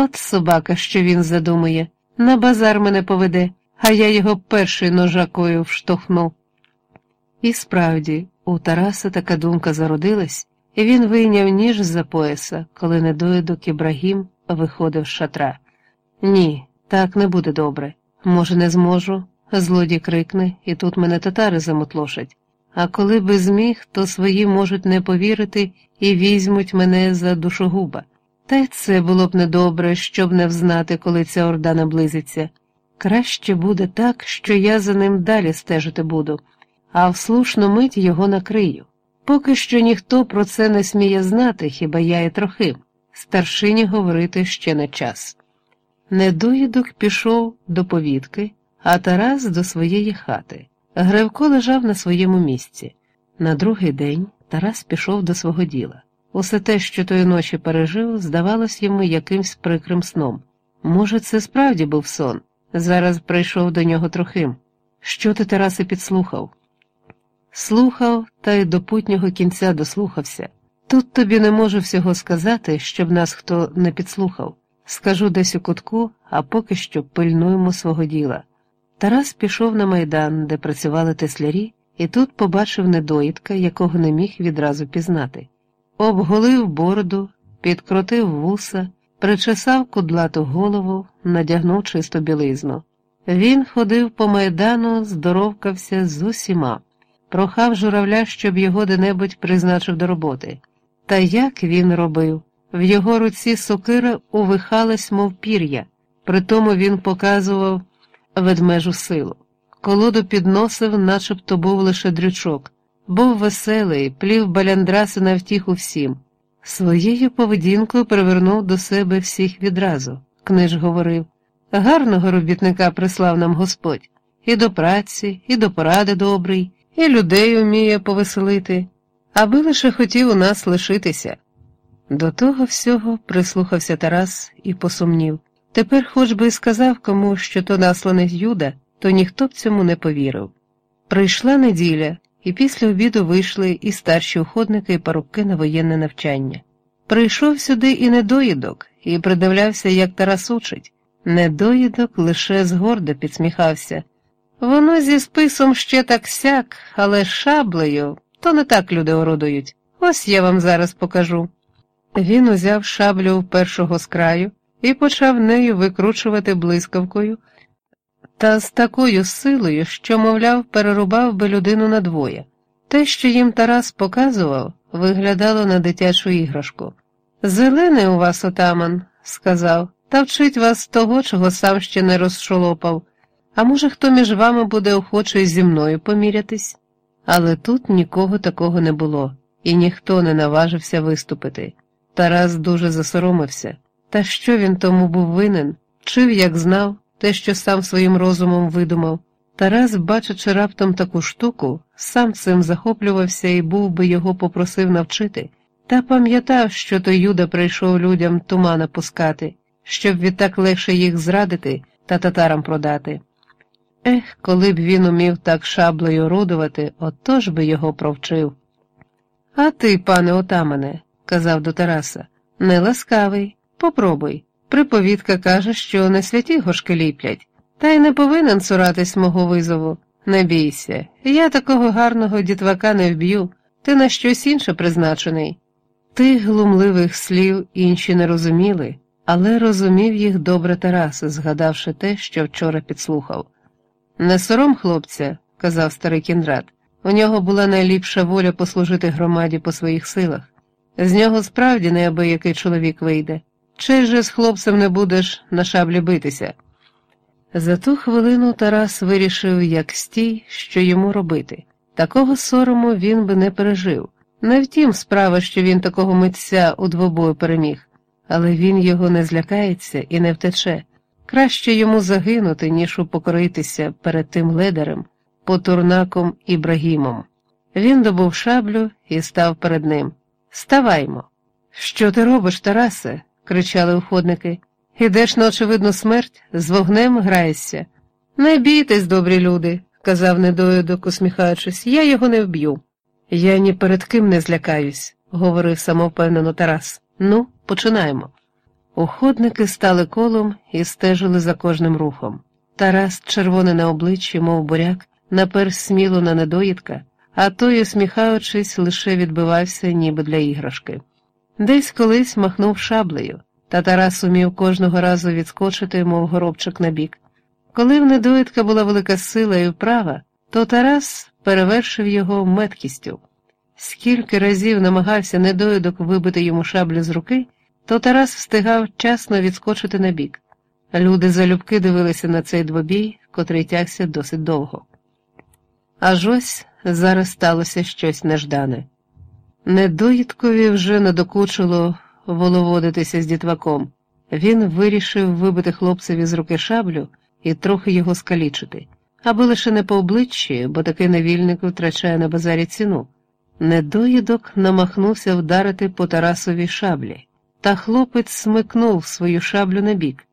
От собака, що він задумує, на базар мене поведе, а я його перший ножакою вштовхнув. І справді, у Тараса така думка зародилась, і він вийняв ніж з-за пояса, коли недоїдок Ібрагім виходив з шатра. Ні, так не буде добре. Може, не зможу. Злодій крикне, і тут мене татари замотлошать. А коли би зміг, то свої можуть не повірити і візьмуть мене за душогуба. Та й це було б недобре, щоб не взнати, коли ця орда наблизиться. Краще буде так, що я за ним далі стежити буду, а в слушну мить його накрию. Поки що ніхто про це не сміє знати, хіба я і трохи. Старшині говорити ще не час. Недоїдок пішов до повітки, а Тарас до своєї хати. Гревко лежав на своєму місці. На другий день Тарас пішов до свого діла. Усе те, що тої ночі пережив, здавалось йому якимсь прикрим сном. Може, це справді був сон. Зараз прийшов до нього трохим. Що ти, Тарасе, підслухав? Слухав, та й до путнього кінця дослухався. Тут тобі не можу всього сказати, щоб нас хто не підслухав. Скажу десь у кутку, а поки що пильнуємо свого діла. Тарас пішов на майдан, де працювали теслярі, і тут побачив недоїдка, якого не міг відразу пізнати. Обголив бороду, підкрутив вуса, причесав кудлату голову, надягнув чисту білизну. Він ходив по майдану, здоровкався з усіма, прохав журавля, щоб його де-небудь призначив до роботи. Та як він робив? В його руці сокира увихалась, мов пір'я, притому він показував ведмежу силу. Колоду підносив, начебто був лише дрючок, був веселий, плів баляндраси на втіху всім. Своєю поведінкою привернув до себе всіх відразу. Книж говорив гарного робітника прислав нам Господь і до праці, і до поради добрий, і людей уміє повеселити, аби лише хотів у нас лишитися. До того всього прислухався Тарас і посумнів. Тепер, хоч би й сказав кому, що то насланий Юда, то ніхто б цьому не повірив. Прийшла неділя, і після обіду вийшли і старші уходники і парубки на воєнне навчання. Прийшов сюди і недоїдок, і придивлявся, як Тарас учить. Недоїдок лише згордо підсміхався. Воно зі списом ще так сяк, але шаблею то не так люди орудують. Ось я вам зараз покажу. Він узяв шаблю першого з краю і почав нею викручувати блискавкою, та з такою силою, що, мовляв, перерубав би людину надвоє. Те, що їм Тарас показував, виглядало на дитячу іграшку. Зелений у вас, отаман, сказав, та вчить вас того, чого сам ще не розшолопав. А може, хто між вами буде охочий зі мною помірятись? Але тут нікого такого не було, і ніхто не наважився виступити. Тарас дуже засоромився. Та що він тому був винен, чив, як знав, те, що сам своїм розумом видумав. Тарас, бачачи раптом таку штуку, сам цим захоплювався і був би його попросив навчити, та пам'ятав, що той Юда прийшов людям тумана пускати, щоб відтак легше їх зрадити та татарам продати. Ех, коли б він умів так шаблею орудувати, отож би його провчив. А ти, пане отамане, казав до Тараса, не ласкавий, попробуй. Приповідка каже, що не святі гошки ліплять, та й не повинен цуратись мого визову. Не бійся, я такого гарного дітвака не вб'ю, ти на щось інше призначений. Тих глумливих слів інші не розуміли, але розумів їх добре Тарас, згадавши те, що вчора підслухав. Не сором хлопця, казав старий кіндрат, у нього була найліпша воля послужити громаді по своїх силах. З нього справді неабиякий чоловік вийде. Чи же з хлопцем не будеш на шаблі битися? За ту хвилину Тарас вирішив, як стій, що йому робити. Такого сорому він би не пережив. Не втім, справа, що він такого митця у двобою переміг, але він його не злякається і не втече. Краще йому загинути, ніж упокоритися перед тим ледарем, потурнаком Ібрагімом. Він добув шаблю і став перед ним. Ставаймо. Що ти робиш, Тарасе? Кричали уходники. Ідеш на очевидну смерть, з вогнем граєшся. Не бійтесь, добрі люди, казав недоїдок, усміхаючись, я його не вб'ю. Я ні перед ким не злякаюсь, говорив самовпевнено Тарас. Ну, починаємо. Уходники стали колом і стежили за кожним рухом. Тарас, червоний на обличчі, мов буряк, напер сміло на недоїдка, а той, усміхаючись, лише відбивався, ніби для іграшки. Десь колись махнув шаблею, та Тарас умів кожного разу відскочити, мов горобчик на бік. Коли в недоїдка була велика сила і вправа, то Тарас перевершив його меткістю. Скільки разів намагався недоїдок вибити йому шаблю з руки, то Тарас встигав часно відскочити на бік. Люди залюбки дивилися на цей двобій, котрий тягся досить довго. Аж ось зараз сталося щось неждане. Недоїдкові вже надокучило воловодитися з дітваком. Він вирішив вибити хлопцеві з руки шаблю і трохи його скалічити, аби лише не по обличчі, бо такий невільник втрачає на базарі ціну. Недоїдок намахнувся вдарити по Тарасовій шаблі, та хлопець смикнув свою шаблю на бік.